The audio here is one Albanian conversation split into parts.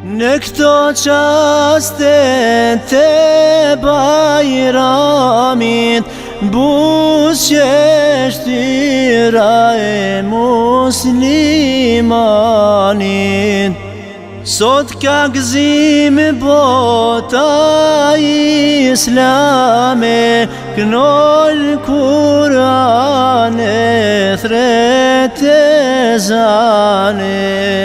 Në këto qaste të bajramit Busë që shtira e muslimanit Sot ka gëzime bota islame Kënoll kurane thretë e zanit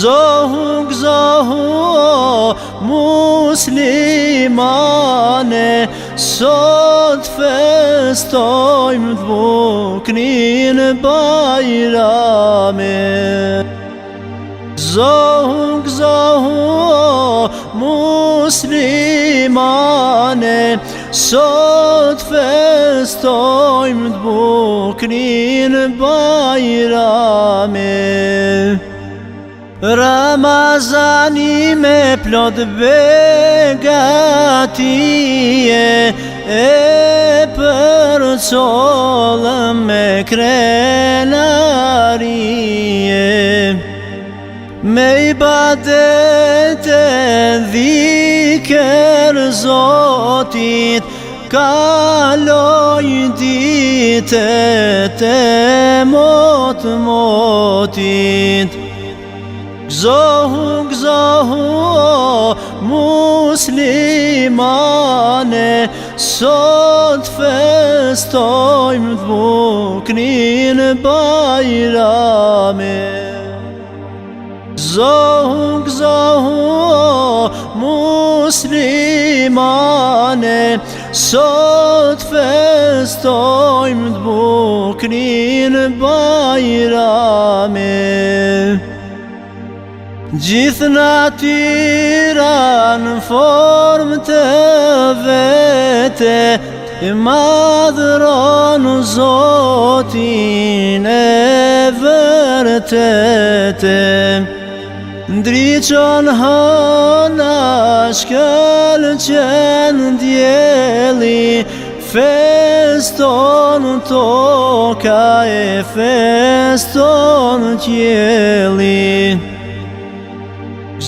gëzohu, gëzohu, o muslimane Sot festojmë të buknin bajrami Gëzohu, gëzohu, o muslimane Sot festojmë të buknin bajrami Ramazani me plot begatije E për solëm me krenarije Me i badete dhikër zotit Kaloj ditet e mot motit Gzohu, gzohu, o muslimane Sot festojmë të buknin bajrame Gzohu, gzohu, muslimane Sot festojmë të buknin bajrame Gjithë në në formë të vete E madhëron u zotin e vërtete Ndriqon hona shkel qenë në djeli Feston toka e feston tjeli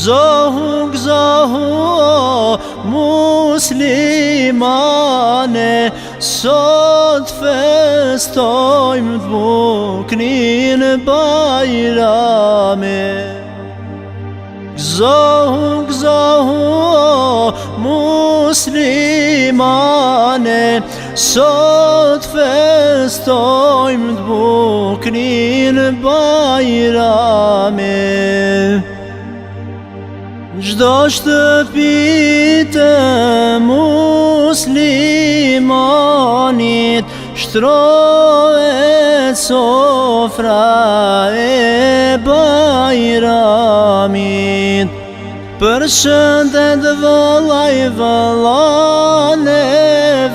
gëzohu, gëzohu, o muslimane Sot festojmë të buknin bajrame Gëzohu, gëzohu, o muslimane Sot festojmë të buknin bajrame Gjdo shtëpit e muslimonit Shtrohet sofra e bajramit Për shëndet vëllaj vëllane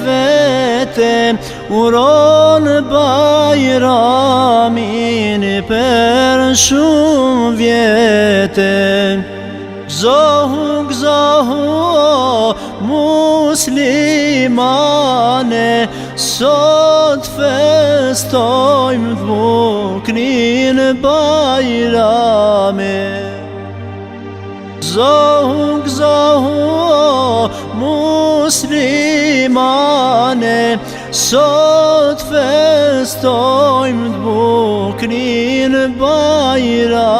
vete Uron bajramin për shumë vjetë Zohuk, zohuk, muslimane, sot festojnë të buknin bajrame. Zohuk, zohuk, muslimane, sot festojnë të buknin bajrame.